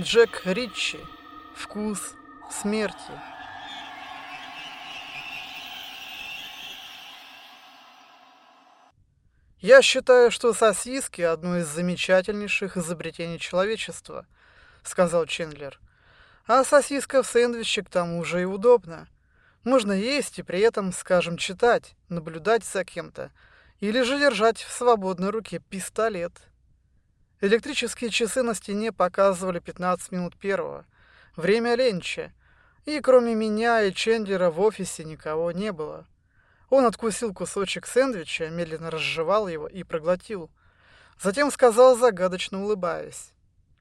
Джек Ричи. Вкус смерти. Я считаю, что сосиски – одно из замечательнейших изобретений человечества, сказал Чендлер. А сосиска в сэндвиче к тому же и удобно. Можно есть и при этом, скажем, читать, наблюдать за кем-то, или же держать в свободной руке пистолет. Электрические часы на стене показывали 15 минут первого, время ленча, и кроме меня и Чендлера в офисе никого не было. Он откусил кусочек сэндвича, медленно разжевал его и проглотил. Затем сказал, загадочно улыбаясь.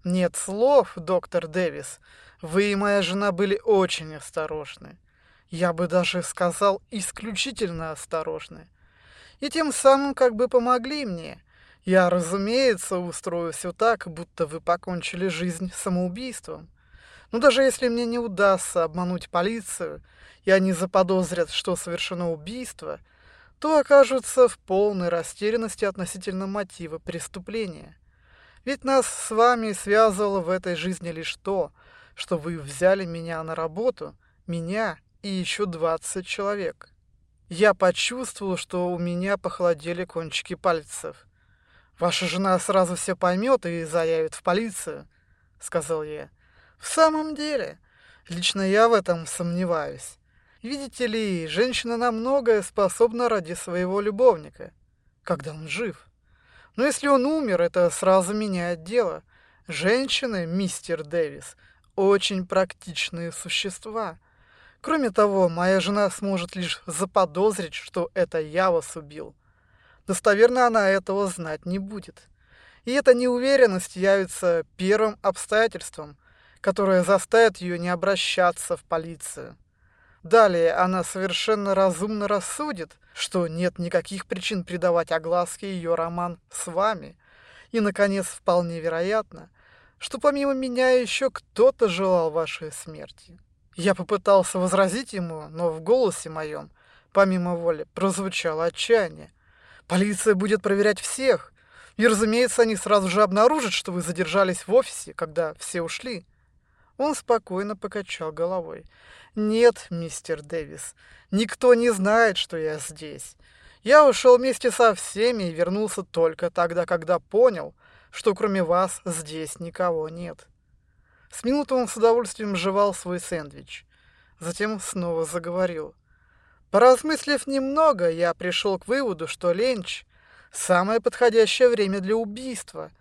«Нет слов, доктор Дэвис. Вы и моя жена были очень осторожны. Я бы даже сказал, исключительно осторожны. И тем самым как бы помогли мне. Я, разумеется, устрою все так, будто вы покончили жизнь самоубийством. Но даже если мне не удастся обмануть полицию, и они заподозрят, что совершено убийство, то окажутся в полной растерянности относительно мотива преступления. Ведь нас с вами связывало в этой жизни лишь то, что вы взяли меня на работу, меня и еще 20 человек. Я почувствовал, что у меня похолодели кончики пальцев. «Ваша жена сразу все поймет и заявит в полицию», — сказал я. «В самом деле, лично я в этом сомневаюсь. Видите ли, женщина на многое способна ради своего любовника, когда он жив. Но если он умер, это сразу меняет дело. Женщины, мистер Дэвис, очень практичные существа. Кроме того, моя жена сможет лишь заподозрить, что это я вас убил. Достоверно она этого знать не будет. И эта неуверенность явится первым обстоятельством, которое заставит ее не обращаться в полицию. Далее она совершенно разумно рассудит, что нет никаких причин придавать огласке ее роман с вами. И, наконец, вполне вероятно, что помимо меня еще кто-то желал вашей смерти. Я попытался возразить ему, но в голосе моем, помимо воли, прозвучало отчаяние. Полиция будет проверять всех, и, разумеется, они сразу же обнаружат, что вы задержались в офисе, когда все ушли. Он спокойно покачал головой. «Нет, мистер Дэвис, никто не знает, что я здесь. Я ушел вместе со всеми и вернулся только тогда, когда понял, что кроме вас здесь никого нет». С минуту он с удовольствием жевал свой сэндвич. Затем снова заговорил. Поразмыслив немного, я пришел к выводу, что ленч – самое подходящее время для убийства.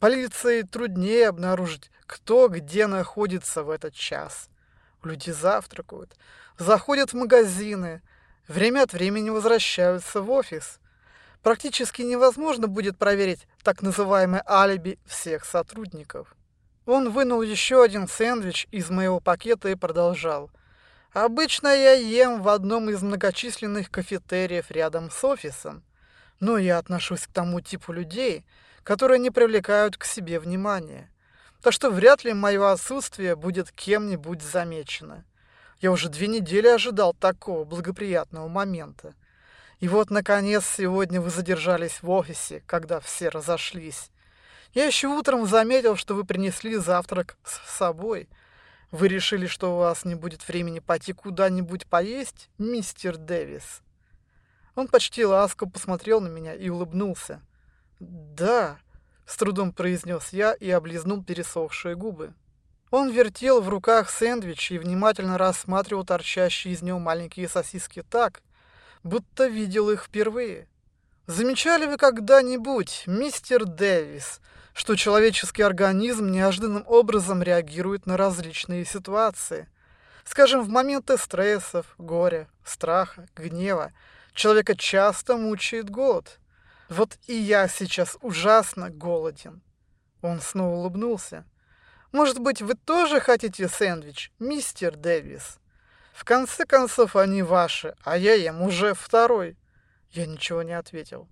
Полиции труднее обнаружить кто где находится в этот час. Люди завтракают, заходят в магазины, время от времени возвращаются в офис. Практически невозможно будет проверить так называемое алиби всех сотрудников. Он вынул еще один сэндвич из моего пакета и продолжал. Обычно я ем в одном из многочисленных кафетериев рядом с офисом, но я отношусь к тому типу людей, которые не привлекают к себе внимания так что вряд ли мое отсутствие будет кем-нибудь замечено. Я уже две недели ожидал такого благоприятного момента. И вот, наконец, сегодня вы задержались в офисе, когда все разошлись. Я еще утром заметил, что вы принесли завтрак с собой. Вы решили, что у вас не будет времени пойти куда-нибудь поесть, мистер Дэвис?» Он почти ласково посмотрел на меня и улыбнулся. «Да, с трудом произнес я и облизнул пересохшие губы. Он вертел в руках сэндвич и внимательно рассматривал торчащие из него маленькие сосиски так, будто видел их впервые. Замечали вы когда-нибудь, мистер Дэвис, что человеческий организм неожиданным образом реагирует на различные ситуации? Скажем, в моменты стрессов, горя, страха, гнева человека часто мучает голод. Вот и я сейчас ужасно голоден. Он снова улыбнулся. Может быть, вы тоже хотите сэндвич, мистер Дэвис? В конце концов, они ваши, а я ем уже второй. Я ничего не ответил.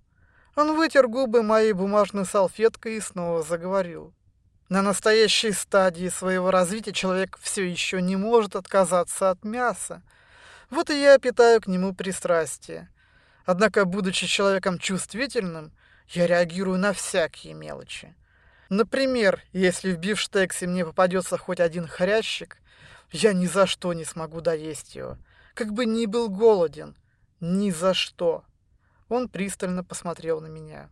Он вытер губы моей бумажной салфеткой и снова заговорил. На настоящей стадии своего развития человек все еще не может отказаться от мяса. Вот и я питаю к нему пристрастие. Однако, будучи человеком чувствительным, я реагирую на всякие мелочи. Например, если в бифштексе мне попадется хоть один хрящик, я ни за что не смогу доесть его. Как бы ни был голоден. Ни за что. Он пристально посмотрел на меня.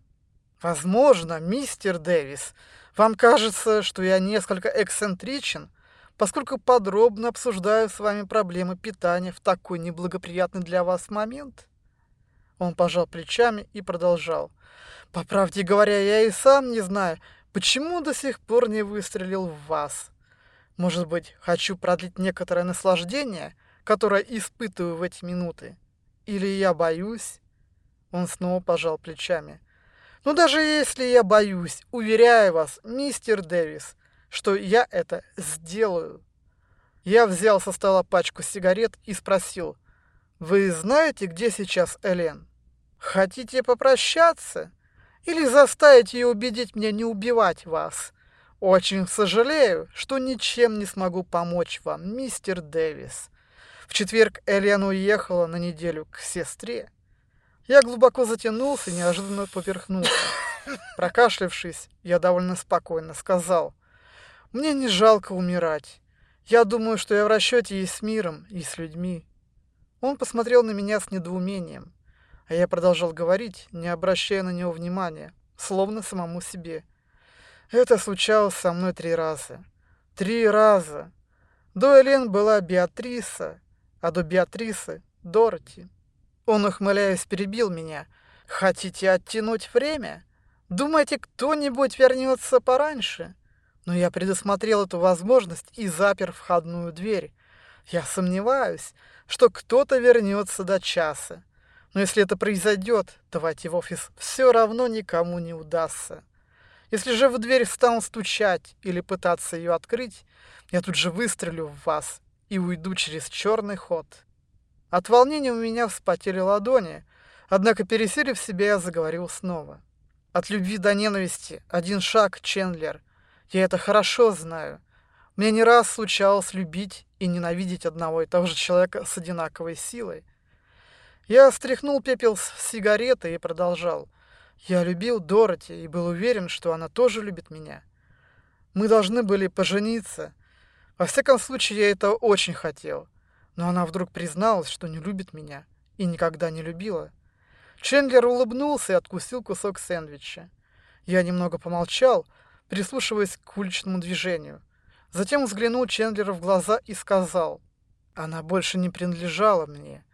Возможно, мистер Дэвис, вам кажется, что я несколько эксцентричен, поскольку подробно обсуждаю с вами проблемы питания в такой неблагоприятный для вас момент. Он пожал плечами и продолжал. По правде говоря, я и сам не знаю, почему до сих пор не выстрелил в вас. Может быть, хочу продлить некоторое наслаждение, которое испытываю в эти минуты. Или я боюсь? Он снова пожал плечами. Но даже если я боюсь, уверяю вас, мистер Дэвис, что я это сделаю. Я взял со стола пачку сигарет и спросил, «Вы знаете, где сейчас Элен? Хотите попрощаться? Или заставить ее убедить меня не убивать вас? Очень сожалею, что ничем не смогу помочь вам, мистер Дэвис. В четверг Элен уехала на неделю к сестре. Я глубоко затянулся и неожиданно поперхнулся. Прокашлявшись, я довольно спокойно сказал, «Мне не жалко умирать. Я думаю, что я в расчете и с миром, и с людьми». Он посмотрел на меня с недоумением, а я продолжал говорить, не обращая на него внимания, словно самому себе. Это случалось со мной три раза. Три раза. До Элен была Беатриса, а до Беатрисы — Дороти. Он, ухмыляясь, перебил меня. «Хотите оттянуть время? Думаете, кто-нибудь вернется пораньше?» Но я предусмотрел эту возможность и запер входную дверь. Я сомневаюсь, что кто-то вернется до часа. Но если это произойдет, то войти в офис все равно никому не удастся. Если же в дверь станут стучать или пытаться ее открыть, я тут же выстрелю в вас и уйду через черный ход. От волнения у меня вспотели ладони, однако, пересилив себя, я заговорил снова. От любви до ненависти один шаг, Чендлер. Я это хорошо знаю. Мне не раз случалось любить и ненавидеть одного и того же человека с одинаковой силой. Я стряхнул пепел с сигареты и продолжал. Я любил Дороти и был уверен, что она тоже любит меня. Мы должны были пожениться. Во всяком случае, я это очень хотел. Но она вдруг призналась, что не любит меня и никогда не любила. Чендлер улыбнулся и откусил кусок сэндвича. Я немного помолчал, прислушиваясь к уличному движению. Затем взглянул Чендлеру в глаза и сказал, «Она больше не принадлежала мне,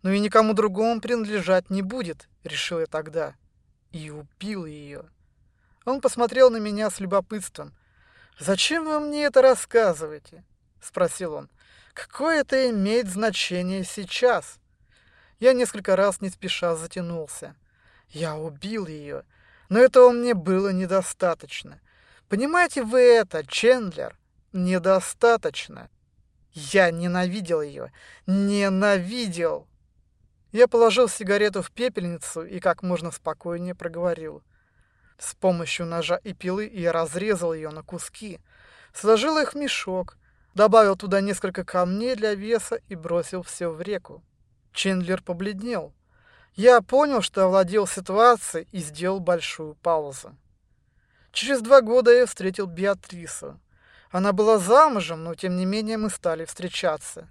но и никому другому принадлежать не будет», — решил я тогда. И убил ее. Он посмотрел на меня с любопытством. «Зачем вы мне это рассказываете?» — спросил он. Какое это имеет значение сейчас? Я несколько раз не спеша затянулся. Я убил ее, но этого мне было недостаточно. Понимаете вы это, Чендлер? Недостаточно. Я ненавидел ее. Ненавидел. Я положил сигарету в пепельницу и как можно спокойнее проговорил. С помощью ножа и пилы я разрезал ее на куски, сложил их в мешок, добавил туда несколько камней для веса и бросил все в реку. Чендлер побледнел. Я понял, что овладел ситуацией и сделал большую паузу. Через два года я встретил Беатрису. Она была замужем, но тем не менее мы стали встречаться.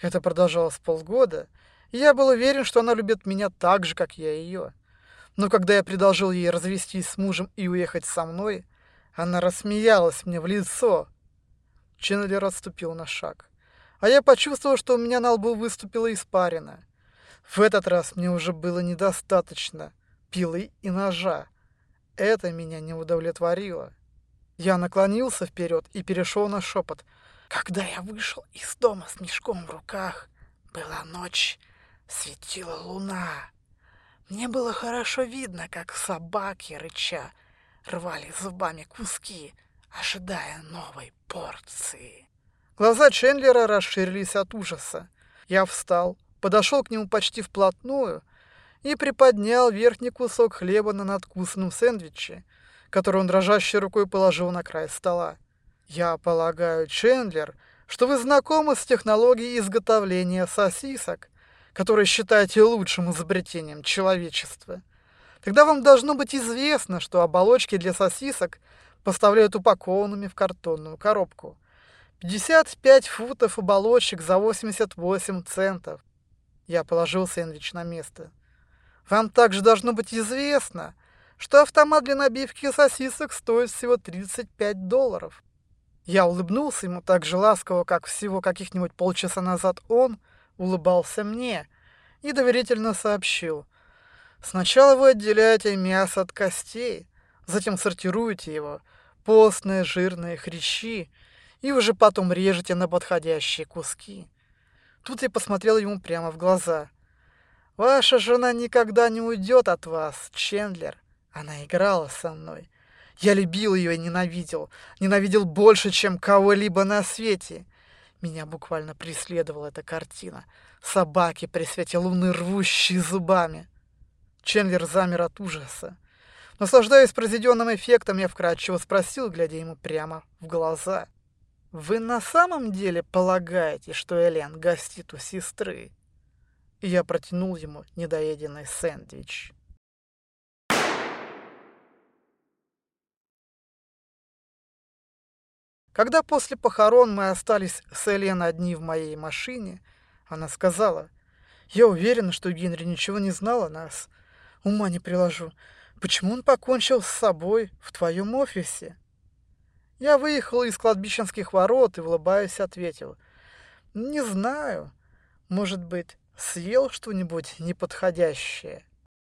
Это продолжалось полгода, и я был уверен, что она любит меня так же, как я ее. Но когда я предложил ей развестись с мужем и уехать со мной, она рассмеялась мне в лицо. Чендлер отступил на шаг. А я почувствовал, что у меня на лбу выступила испарина. В этот раз мне уже было недостаточно пилы и ножа. Это меня не удовлетворило. Я наклонился вперед и перешел на шепот. Когда я вышел из дома с мешком в руках, была ночь, светила луна. Мне было хорошо видно, как собаки, рыча, рвали зубами куски, ожидая новой порции. Глаза Чендлера расширились от ужаса. Я встал, подошел к нему почти вплотную и приподнял верхний кусок хлеба на надкусанном сэндвиче, который он дрожащей рукой положил на край стола. «Я полагаю, Чендлер, что вы знакомы с технологией изготовления сосисок, которые считаете лучшим изобретением человечества. Тогда вам должно быть известно, что оболочки для сосисок поставляют упакованными в картонную коробку. 55 футов оболочек за 88 центов. Я положил сэндвич на место. Вам также должно быть известно, что автомат для набивки сосисок стоит всего 35 долларов. Я улыбнулся ему так же ласково, как всего каких-нибудь полчаса назад он улыбался мне и доверительно сообщил. Сначала вы отделяете мясо от костей, затем сортируете его, постные жирные хрящи, и уже потом режете на подходящие куски. Тут я посмотрел ему прямо в глаза. «Ваша жена никогда не уйдет от вас, Чендлер. Она играла со мной. Я любил ее и ненавидел. Ненавидел больше, чем кого-либо на свете. Меня буквально преследовала эта картина. Собаки при свете луны, рвущие зубами. Чендлер замер от ужаса. Наслаждаясь произведенным эффектом, я вкратчиво спросил, глядя ему прямо в глаза. «Вы на самом деле полагаете, что Элен гостит у сестры?» И я протянул ему недоеденный сэндвич. Когда после похорон мы остались с Элен одни в моей машине, она сказала, «Я уверена, что Генри ничего не знал о нас. Ума не приложу. Почему он покончил с собой в твоем офисе?» Я выехал из кладбищенских ворот и, улыбаясь, ответил, «Не знаю. Может быть, съел что-нибудь неподходящее?»